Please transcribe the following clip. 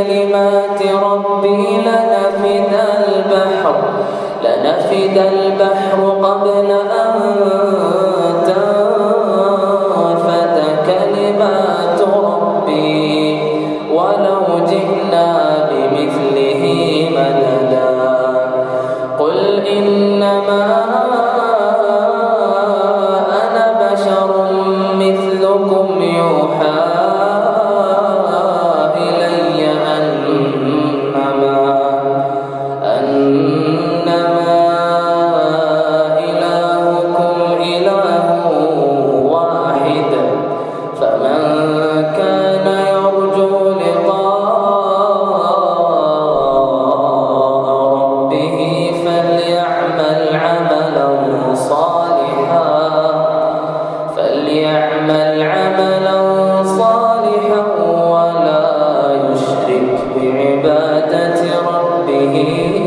كلمات ربي لنفد البحر لنفد البحر قبل أن تنفد كلمات ربي. ولو جئنا به